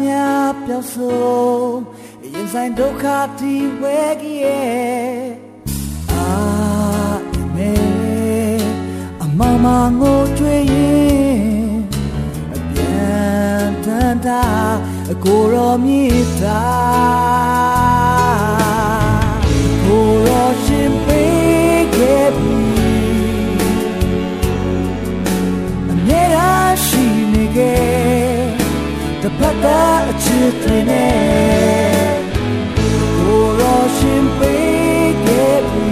များပျောက်ဆုံးရင်ဆိုင်ဒုက္ခတီဝဲကြီးရဲ့အာမေအမမငိုကြွေရင်အပြန်တန်တာအကိုရောမြေတာ တပတ်ကအချစ်တွေနဲ့ကိုရောရှင်ပေးခဲ့ပြီ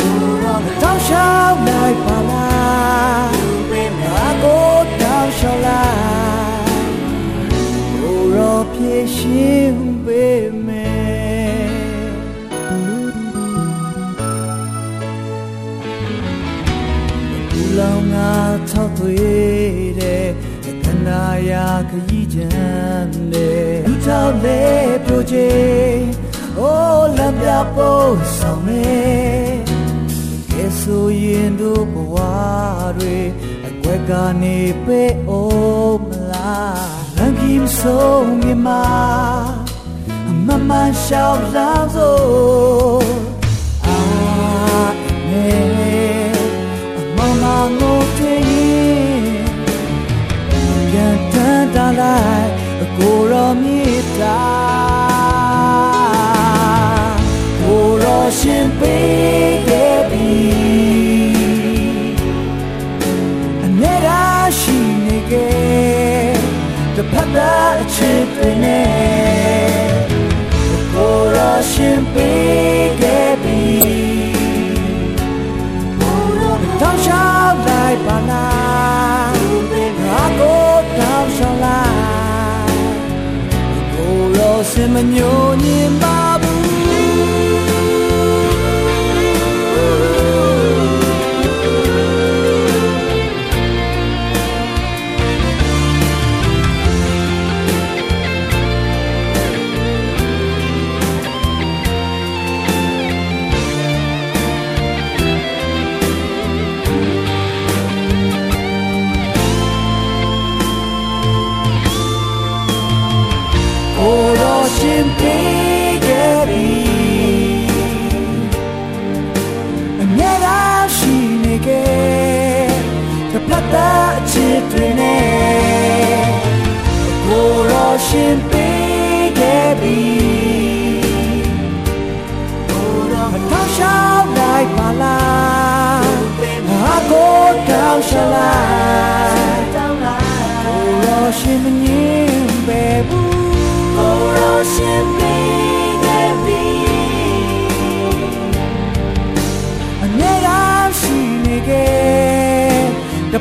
ကိုရောတောင်းရှောက်နိုင်ပါလားငါကိုတောင်းရှောက်လားကိုရောဖြည့်ရှင်ပေးမယ်လောင်ငါထောက်သွေးတဲ့ နာရာခရီးချမ်းတဲ့လူထောက်လေပြိုချေအိုးလမ်းပြပို့ဆောင်နေကဲဆိုရင်တို့ဘဝတွေအကွက်ကနေပေးအောင်မလားလမ်းကြီးဆုံးမြမအမမရှောက်လာစို့ ရှင်ပေးခဲ့ပြီအမြဲတမ်းရှိနေခဲ့တပတ်သားအချစ်တွေနဲ့ကိုယ်တော်ရှင်ပေးခဲ့ပြီတောင်းချလိုက်ပါလားငါကိုတောင်းချလိုက်ကိုယ်တော်ရှင်မညိုညင်ပါ ရှင်ပေးခဲ့ပြီအမြဲတမ်းရှိနေခဲ့တပတ်သားအချစ်တွေနဲ့ကိုယ်တော်ရှင်ပေးခဲ့ပြီကိုယ်တော်မထောက်ရှောက်လိုက်ပါလား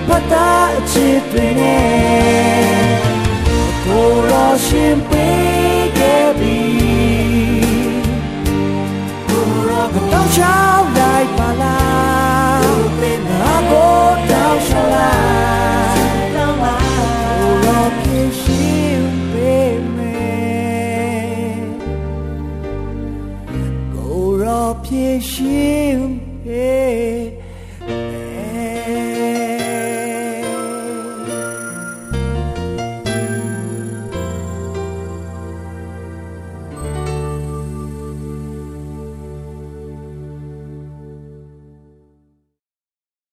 pata chitwene koro shimpe gebi koro kotong chao Hey.